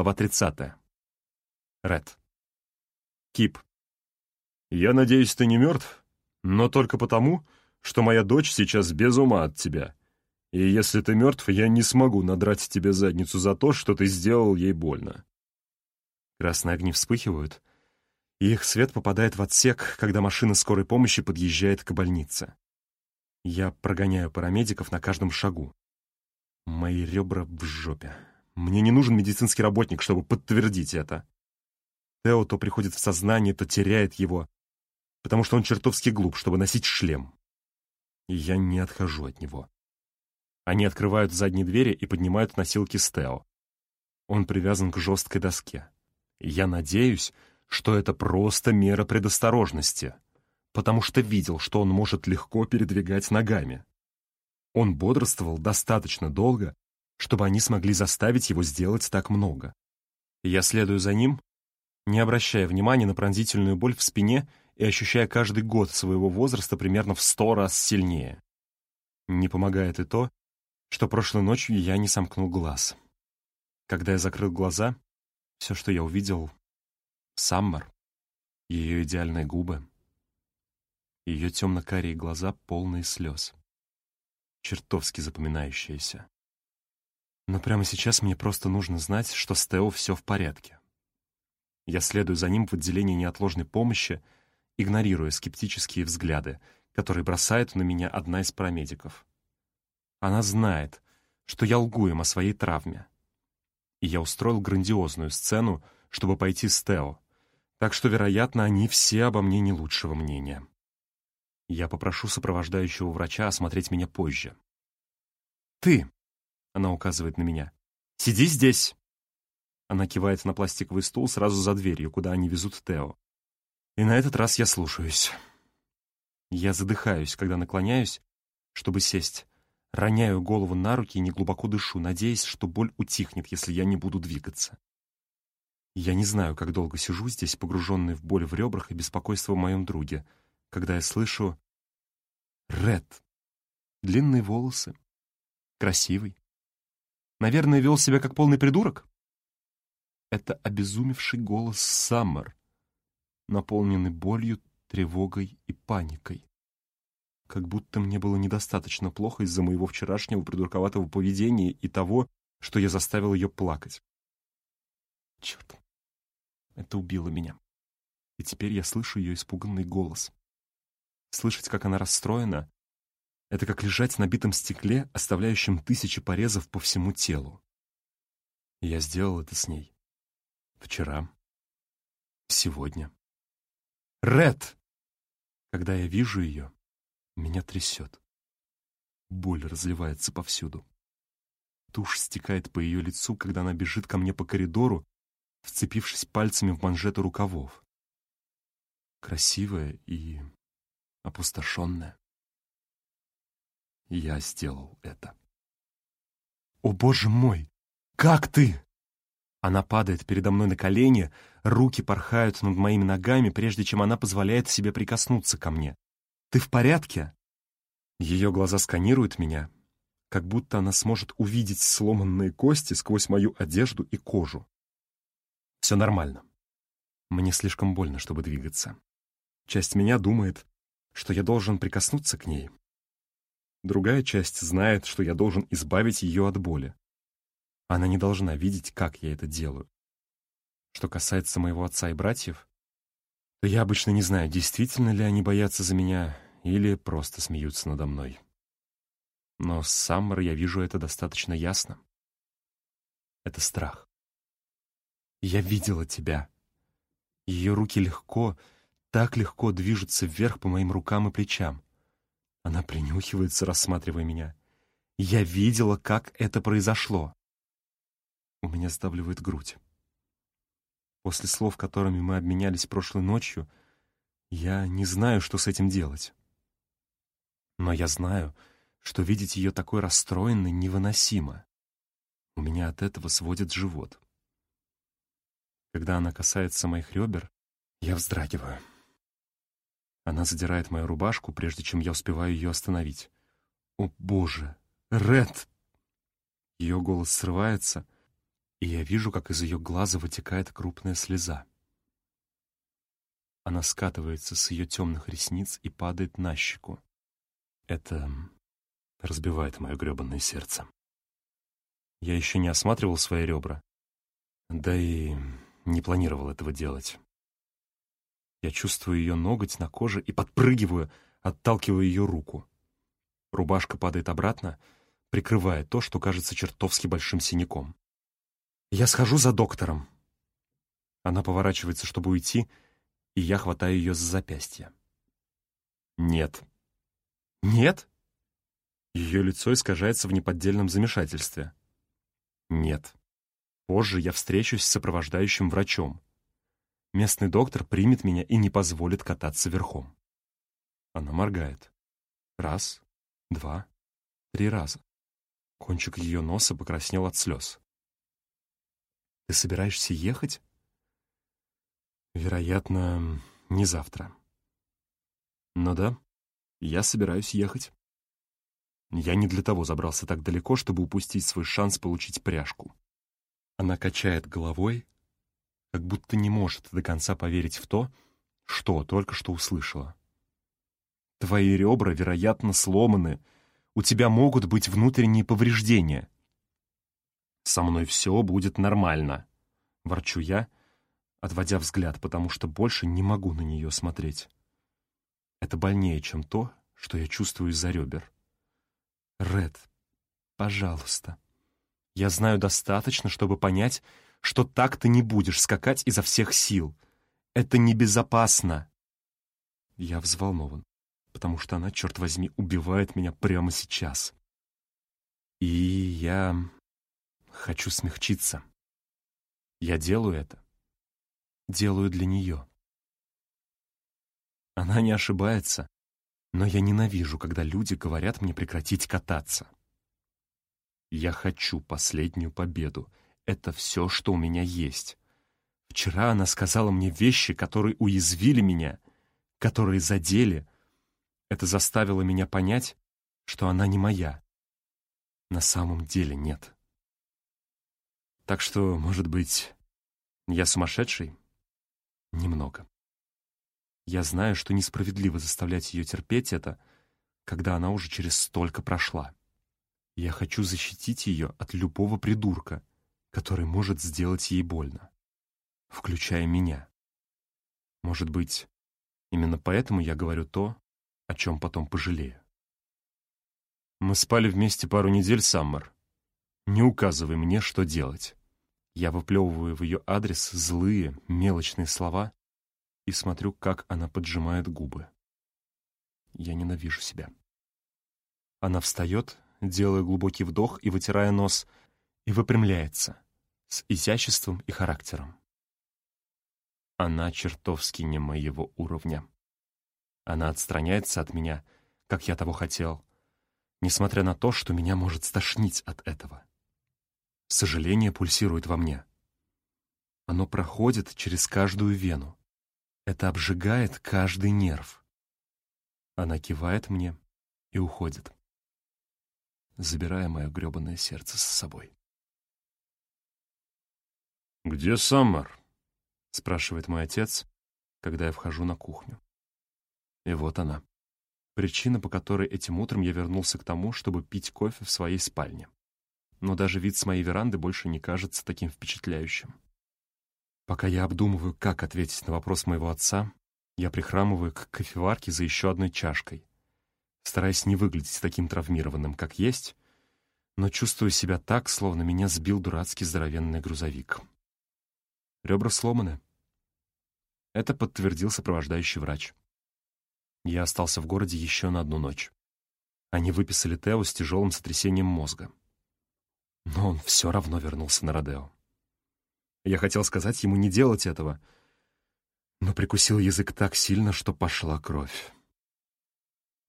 глава 30. Ред. Кип. «Я надеюсь, ты не мертв, но только потому, что моя дочь сейчас без ума от тебя. И если ты мертв, я не смогу надрать тебе задницу за то, что ты сделал ей больно». Красные огни вспыхивают, и их свет попадает в отсек, когда машина скорой помощи подъезжает к больнице. Я прогоняю парамедиков на каждом шагу. Мои ребра в жопе. Мне не нужен медицинский работник, чтобы подтвердить это. Тео то приходит в сознание, то теряет его, потому что он чертовски глуп, чтобы носить шлем. И я не отхожу от него. Они открывают задние двери и поднимают носилки с Тео. Он привязан к жесткой доске. я надеюсь, что это просто мера предосторожности, потому что видел, что он может легко передвигать ногами. Он бодрствовал достаточно долго, чтобы они смогли заставить его сделать так много. Я следую за ним, не обращая внимания на пронзительную боль в спине и ощущая каждый год своего возраста примерно в сто раз сильнее. Не помогает и то, что прошлой ночью я не сомкнул глаз. Когда я закрыл глаза, все, что я увидел — Саммер, ее идеальные губы, ее темно-карие глаза, полные слез. Чертовски запоминающиеся. Но прямо сейчас мне просто нужно знать, что с Тео все в порядке. Я следую за ним в отделение неотложной помощи, игнорируя скептические взгляды, которые бросает на меня одна из парамедиков. Она знает, что я лгу им о своей травме. И я устроил грандиозную сцену, чтобы пойти с Тео, так что, вероятно, они все обо мне не лучшего мнения. Я попрошу сопровождающего врача осмотреть меня позже. «Ты!» — она указывает на меня. «Сиди здесь!» Она кивает на пластиковый стул сразу за дверью, куда они везут Тео. И на этот раз я слушаюсь. Я задыхаюсь, когда наклоняюсь, чтобы сесть. Роняю голову на руки и неглубоко дышу, надеясь, что боль утихнет, если я не буду двигаться. Я не знаю, как долго сижу здесь, погруженный в боль в ребрах и беспокойство в моем друге, когда я слышу «Ред». Длинные волосы. Красивый. Наверное, вел себя как полный придурок? Это обезумевший голос Саммер, наполненный болью, тревогой и паникой. Как будто мне было недостаточно плохо из-за моего вчерашнего придурковатого поведения и того, что я заставил ее плакать. Черт, это убило меня. И теперь я слышу ее испуганный голос. Слышать, как она расстроена, это как лежать на битом стекле, оставляющем тысячи порезов по всему телу. я сделал это с ней. Вчера. Сегодня. Ред! Когда я вижу ее, меня трясет. Боль разливается повсюду. Тушь стекает по ее лицу, когда она бежит ко мне по коридору, вцепившись пальцами в манжеты рукавов. Красивая и опустошенная. Я сделал это. «О, боже мой! Как ты?» Она падает передо мной на колени, руки порхают над моими ногами, прежде чем она позволяет себе прикоснуться ко мне. «Ты в порядке?» Ее глаза сканируют меня, как будто она сможет увидеть сломанные кости сквозь мою одежду и кожу. Все нормально. Мне слишком больно, чтобы двигаться. Часть меня думает, что я должен прикоснуться к ней. Другая часть знает, что я должен избавить ее от боли. Она не должна видеть, как я это делаю. Что касается моего отца и братьев, то я обычно не знаю, действительно ли они боятся за меня или просто смеются надо мной. Но с Саммер я вижу это достаточно ясно. Это страх. Я видела тебя. Ее руки легко, так легко движутся вверх по моим рукам и плечам. Она принюхивается, рассматривая меня. Я видела, как это произошло. У меня сдавливает грудь. После слов, которыми мы обменялись прошлой ночью, я не знаю, что с этим делать. Но я знаю, что видеть ее такой расстроенной невыносимо. У меня от этого сводит живот. Когда она касается моих ребер, я вздрагиваю. Она задирает мою рубашку, прежде чем я успеваю ее остановить. «О, Боже! Ред!» Ее голос срывается — и я вижу, как из ее глаза вытекает крупная слеза. Она скатывается с ее темных ресниц и падает на щеку. Это разбивает мое гребанное сердце. Я еще не осматривал свои ребра, да и не планировал этого делать. Я чувствую ее ноготь на коже и подпрыгиваю, отталкивая ее руку. Рубашка падает обратно, прикрывая то, что кажется чертовски большим синяком. Я схожу за доктором. Она поворачивается, чтобы уйти, и я хватаю ее за запястье. Нет. Нет? Ее лицо искажается в неподдельном замешательстве. Нет. Позже я встречусь с сопровождающим врачом. Местный доктор примет меня и не позволит кататься верхом. Она моргает. Раз, два, три раза. Кончик ее носа покраснел от слез. «Ты собираешься ехать?» «Вероятно, не завтра». «Ну да, я собираюсь ехать». Я не для того забрался так далеко, чтобы упустить свой шанс получить пряжку. Она качает головой, как будто не может до конца поверить в то, что только что услышала. Твои ребра, вероятно, сломаны. У тебя могут быть внутренние повреждения. Со мной все будет нормально, — ворчу я, отводя взгляд, потому что больше не могу на нее смотреть. Это больнее, чем то, что я чувствую из-за ребер. Ред, пожалуйста. Я знаю достаточно, чтобы понять, что так ты не будешь скакать изо всех сил. Это небезопасно. Я взволнован потому что она, черт возьми, убивает меня прямо сейчас. И я хочу смягчиться. Я делаю это. Делаю для нее. Она не ошибается, но я ненавижу, когда люди говорят мне прекратить кататься. Я хочу последнюю победу. Это все, что у меня есть. Вчера она сказала мне вещи, которые уязвили меня, которые задели, это заставило меня понять, что она не моя. На самом деле нет. Так что, может быть, я сумасшедший? Немного. Я знаю, что несправедливо заставлять ее терпеть это, когда она уже через столько прошла. Я хочу защитить ее от любого придурка, который может сделать ей больно, включая меня. Может быть, именно поэтому я говорю то, о чем потом пожалею. Мы спали вместе пару недель, Саммер. Не указывай мне, что делать. Я выплевываю в ее адрес злые, мелочные слова и смотрю, как она поджимает губы. Я ненавижу себя. Она встает, делая глубокий вдох и вытирая нос, и выпрямляется с изяществом и характером. Она чертовски не моего уровня. Она отстраняется от меня, как я того хотел, несмотря на то, что меня может стошнить от этого. Сожаление пульсирует во мне. Оно проходит через каждую вену. Это обжигает каждый нерв. Она кивает мне и уходит, забирая мое грёбаное сердце с собой. «Где Саммер?» — спрашивает мой отец, когда я вхожу на кухню. И вот она. Причина, по которой этим утром я вернулся к тому, чтобы пить кофе в своей спальне. Но даже вид с моей веранды больше не кажется таким впечатляющим. Пока я обдумываю, как ответить на вопрос моего отца, я прихрамываю к кофеварке за еще одной чашкой, стараясь не выглядеть таким травмированным, как есть, но чувствую себя так, словно меня сбил дурацкий здоровенный грузовик. Ребра сломаны. Это подтвердил сопровождающий врач. Я остался в городе еще на одну ночь. Они выписали Тео с тяжелым сотрясением мозга. Но он все равно вернулся на Родео. Я хотел сказать ему не делать этого, но прикусил язык так сильно, что пошла кровь.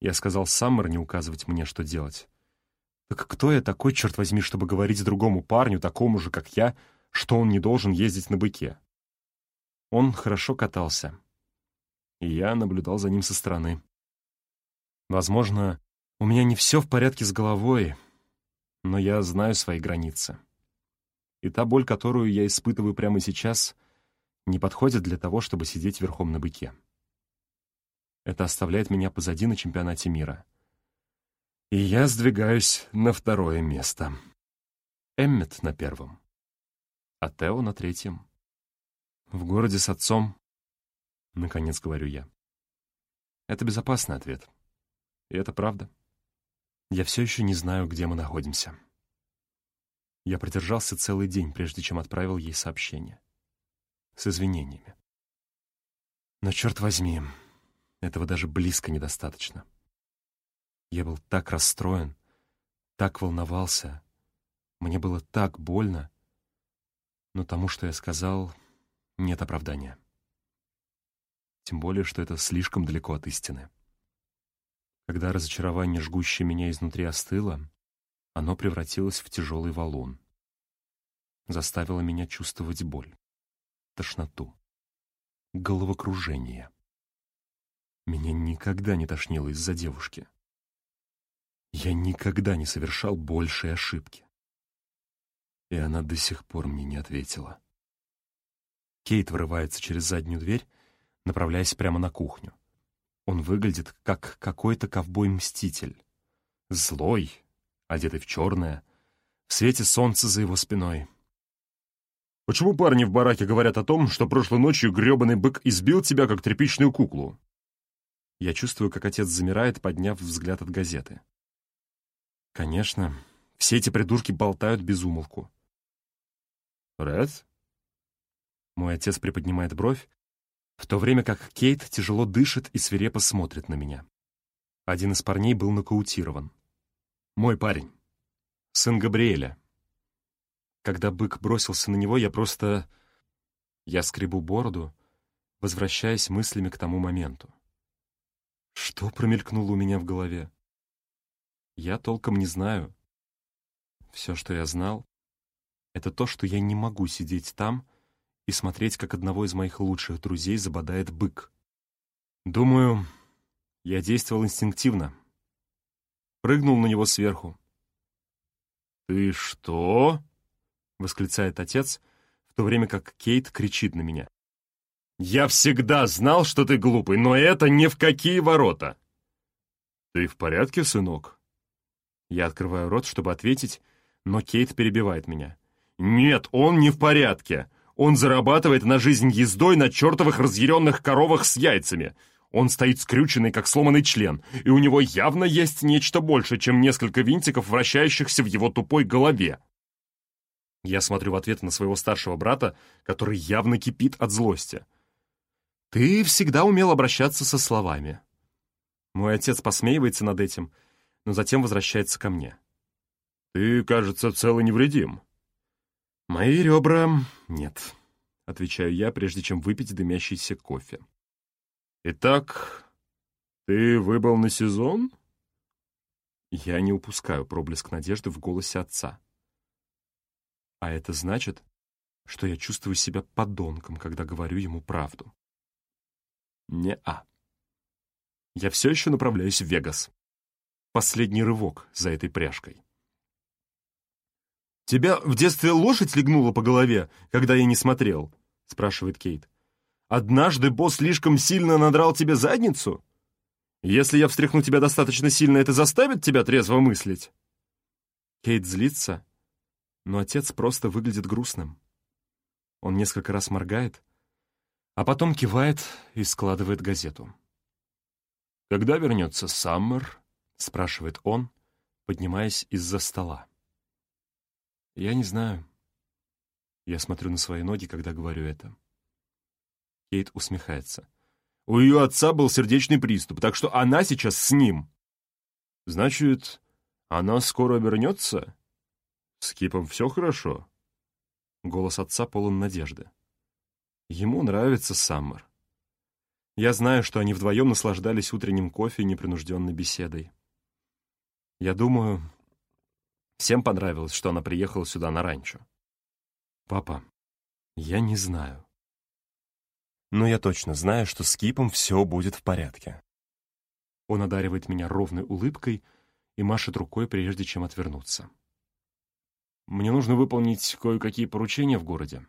Я сказал Саммер не указывать мне, что делать. Так кто я такой, черт возьми, чтобы говорить другому парню, такому же, как я, что он не должен ездить на быке? Он хорошо катался, и я наблюдал за ним со стороны. Возможно, у меня не все в порядке с головой, но я знаю свои границы. И та боль, которую я испытываю прямо сейчас, не подходит для того, чтобы сидеть верхом на быке. Это оставляет меня позади на чемпионате мира. И я сдвигаюсь на второе место. Эммет на первом, а Тео на третьем. В городе с отцом, наконец говорю я. Это безопасный ответ. И это правда. Я все еще не знаю, где мы находимся. Я продержался целый день, прежде чем отправил ей сообщение. С извинениями. Но, черт возьми, этого даже близко недостаточно. Я был так расстроен, так волновался, мне было так больно, но тому, что я сказал, нет оправдания. Тем более, что это слишком далеко от истины. Когда разочарование, жгущее меня изнутри, остыло, оно превратилось в тяжелый валун. Заставило меня чувствовать боль, тошноту, головокружение. Меня никогда не тошнило из-за девушки. Я никогда не совершал большей ошибки. И она до сих пор мне не ответила. Кейт вырывается через заднюю дверь, направляясь прямо на кухню. Он выглядит как какой-то ковбой-мститель. Злой, одетый в черное, в свете солнца за его спиной. «Почему парни в бараке говорят о том, что прошлой ночью грёбаный бык избил тебя, как тряпичную куклу?» Я чувствую, как отец замирает, подняв взгляд от газеты. Конечно, все эти придурки болтают без умолку. «Ред?» Мой отец приподнимает бровь, в то время как Кейт тяжело дышит и свирепо смотрит на меня. Один из парней был нокаутирован. Мой парень. Сын Габриэля. Когда бык бросился на него, я просто... Я скребу бороду, возвращаясь мыслями к тому моменту. Что промелькнуло у меня в голове? Я толком не знаю. Все, что я знал, это то, что я не могу сидеть там и смотреть, как одного из моих лучших друзей забодает бык. Думаю, я действовал инстинктивно. Прыгнул на него сверху. «Ты что?» — восклицает отец, в то время как Кейт кричит на меня. «Я всегда знал, что ты глупый, но это ни в какие ворота!» «Ты в порядке, сынок?» Я открываю рот, чтобы ответить, но Кейт перебивает меня. «Нет, он не в порядке. Он зарабатывает на жизнь ездой на чертовых разъяренных коровах с яйцами. Он стоит скрюченный, как сломанный член, и у него явно есть нечто больше, чем несколько винтиков, вращающихся в его тупой голове. Я смотрю в ответ на своего старшего брата, который явно кипит от злости. «Ты всегда умел обращаться со словами». Мой отец посмеивается над этим, но затем возвращается ко мне. «Ты, кажется, цел и невредим». «Мои ребра... нет», — отвечаю я, прежде чем выпить дымящийся кофе. «Итак, ты выбыл на сезон?» Я не упускаю проблеск надежды в голосе отца. А это значит, что я чувствую себя подонком, когда говорю ему правду. Не-а. Я все еще направляюсь в Вегас. Последний рывок за этой пряжкой. «Тебя в детстве лошадь легнула по голове, когда я не смотрел?» — спрашивает Кейт. «Однажды босс слишком сильно надрал тебе задницу? Если я встряхну тебя достаточно сильно, это заставит тебя трезво мыслить?» Кейт злится, но отец просто выглядит грустным. Он несколько раз моргает, а потом кивает и складывает газету. «Когда вернется Саммер?» — спрашивает он, поднимаясь из-за стола. Я не знаю. Я смотрю на свои ноги, когда говорю это. Кейт усмехается. У ее отца был сердечный приступ, так что она сейчас с ним. Значит, она скоро вернется? С Кипом все хорошо? Голос отца полон надежды. Ему нравится Саммер. Я знаю, что они вдвоем наслаждались утренним кофе и непринужденной беседой. Я думаю, Всем понравилось, что она приехала сюда на ранчо. Папа, я не знаю. Но я точно знаю, что с Кипом все будет в порядке. Он одаривает меня ровной улыбкой и машет рукой, прежде чем отвернуться. Мне нужно выполнить кое-какие поручения в городе.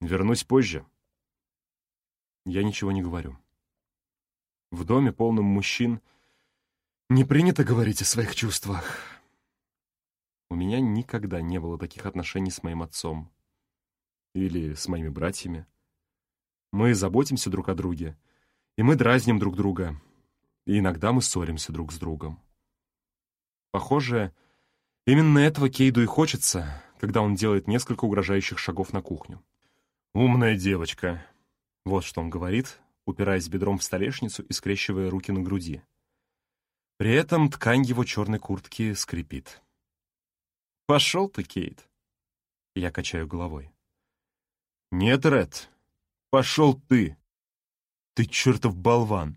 Вернусь позже. Я ничего не говорю. В доме, полном мужчин, не принято говорить о своих чувствах. У меня никогда не было таких отношений с моим отцом или с моими братьями. Мы заботимся друг о друге, и мы дразним друг друга, и иногда мы ссоримся друг с другом. Похоже, именно этого Кейду и хочется, когда он делает несколько угрожающих шагов на кухню. «Умная девочка», — вот что он говорит, упираясь бедром в столешницу и скрещивая руки на груди. При этом ткань его черной куртки скрипит. «Пошел ты, Кейт!» Я качаю головой. «Нет, Ред, пошел ты! Ты чертов болван!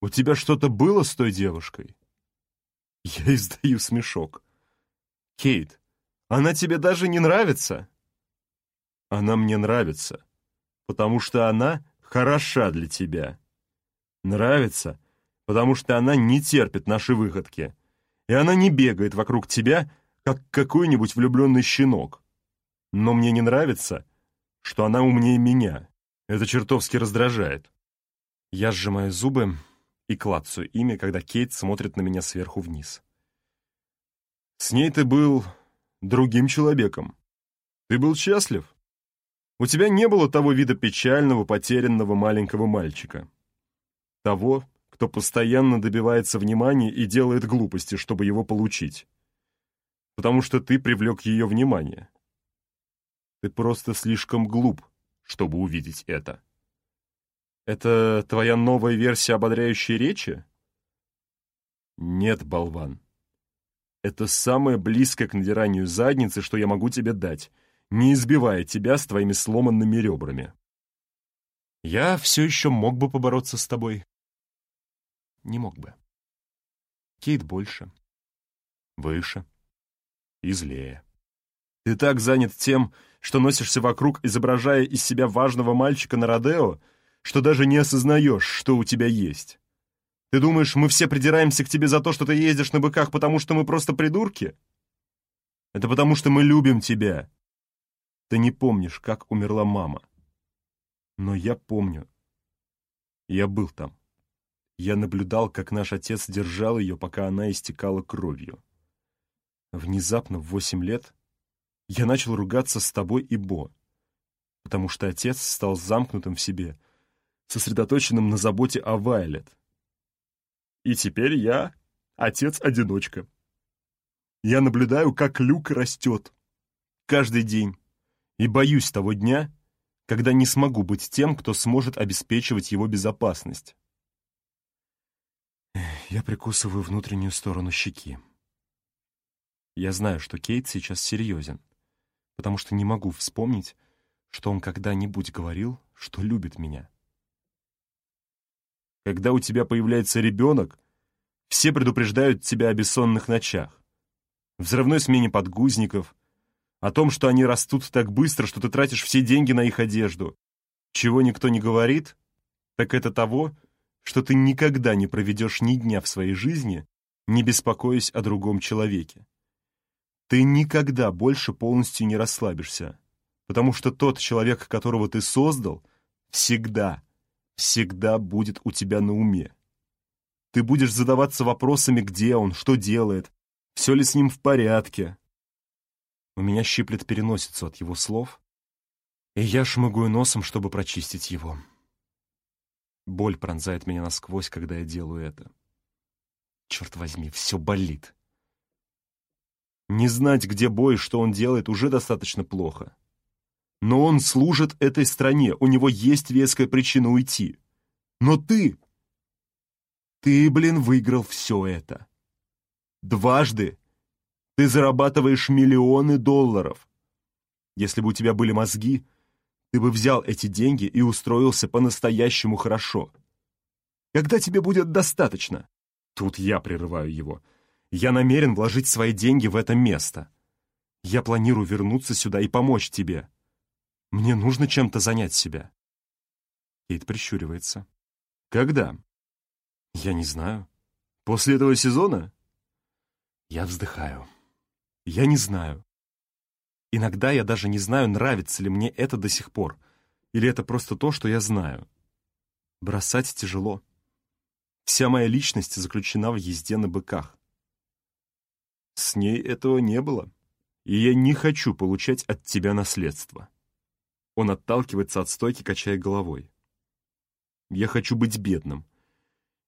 У тебя что-то было с той девушкой?» Я издаю смешок. «Кейт, она тебе даже не нравится?» «Она мне нравится, потому что она хороша для тебя. Нравится, потому что она не терпит наши выходки, и она не бегает вокруг тебя, как какой-нибудь влюбленный щенок. Но мне не нравится, что она умнее меня. Это чертовски раздражает. Я сжимаю зубы и клацаю ими, когда Кейт смотрит на меня сверху вниз. С ней ты был другим человеком. Ты был счастлив. У тебя не было того вида печального, потерянного маленького мальчика. Того, кто постоянно добивается внимания и делает глупости, чтобы его получить. Потому что ты привлек ее внимание. Ты просто слишком глуп, чтобы увидеть это. Это твоя новая версия ободряющей речи? Нет, болван. Это самое близкое к надиранию задницы, что я могу тебе дать, не избивая тебя с твоими сломанными ребрами. Я все еще мог бы побороться с тобой, не мог бы. Кейт больше, выше и злее. Ты так занят тем, что носишься вокруг, изображая из себя важного мальчика на Родео, что даже не осознаешь, что у тебя есть. Ты думаешь, мы все придираемся к тебе за то, что ты ездишь на быках, потому что мы просто придурки? Это потому что мы любим тебя. Ты не помнишь, как умерла мама. Но я помню. Я был там. Я наблюдал, как наш отец держал ее, пока она истекала кровью. Внезапно, в восемь лет, я начал ругаться с тобой и Бо, потому что отец стал замкнутым в себе, сосредоточенным на заботе о Вайлет. И теперь я отец-одиночка. Я наблюдаю, как Люк растет. Каждый день. И боюсь того дня, когда не смогу быть тем, кто сможет обеспечивать его безопасность. Я прикусываю внутреннюю сторону щеки. Я знаю, что Кейт сейчас серьезен, потому что не могу вспомнить, что он когда-нибудь говорил, что любит меня. Когда у тебя появляется ребенок, все предупреждают тебя о бессонных ночах, взрывной смене подгузников, о том, что они растут так быстро, что ты тратишь все деньги на их одежду. Чего никто не говорит, так это того, что ты никогда не проведешь ни дня в своей жизни, не беспокоясь о другом человеке. Ты никогда больше полностью не расслабишься, потому что тот человек, которого ты создал, всегда, всегда будет у тебя на уме. Ты будешь задаваться вопросами, где он, что делает, все ли с ним в порядке. У меня щиплет переносицу от его слов, и я шмыгаю носом, чтобы прочистить его. Боль пронзает меня насквозь, когда я делаю это. Черт возьми, все болит. Не знать, где бой, что он делает, уже достаточно плохо. Но он служит этой стране, у него есть веская причина уйти. Но ты... Ты, блин, выиграл все это. Дважды ты зарабатываешь миллионы долларов. Если бы у тебя были мозги, ты бы взял эти деньги и устроился по-настоящему хорошо. Когда тебе будет достаточно? Тут я прерываю его. Я намерен вложить свои деньги в это место. Я планирую вернуться сюда и помочь тебе. Мне нужно чем-то занять себя. Кейт прищуривается. Когда? Я не знаю. После этого сезона? Я вздыхаю. Я не знаю. Иногда я даже не знаю, нравится ли мне это до сих пор, или это просто то, что я знаю. Бросать тяжело. Вся моя личность заключена в езде на быках. С ней этого не было, и я не хочу получать от тебя наследство. Он отталкивается от стойки, качая головой. Я хочу быть бедным.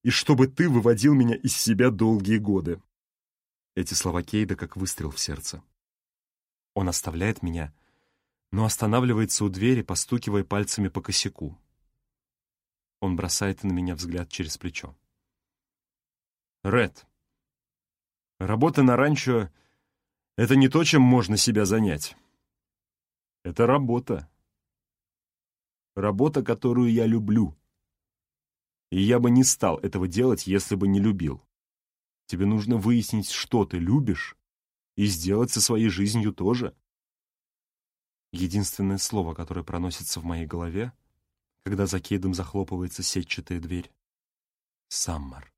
И чтобы ты выводил меня из себя долгие годы. Эти слова Кейда как выстрел в сердце. Он оставляет меня, но останавливается у двери, постукивая пальцами по косяку. Он бросает на меня взгляд через плечо. Ред, работа на ранчо — это не то, чем можно себя занять. Это работа. Работа, которую я люблю. И я бы не стал этого делать, если бы не любил. Тебе нужно выяснить, что ты любишь, и сделать со своей жизнью тоже. Единственное слово, которое проносится в моей голове, когда за Кейдом захлопывается сетчатая дверь — «Саммар».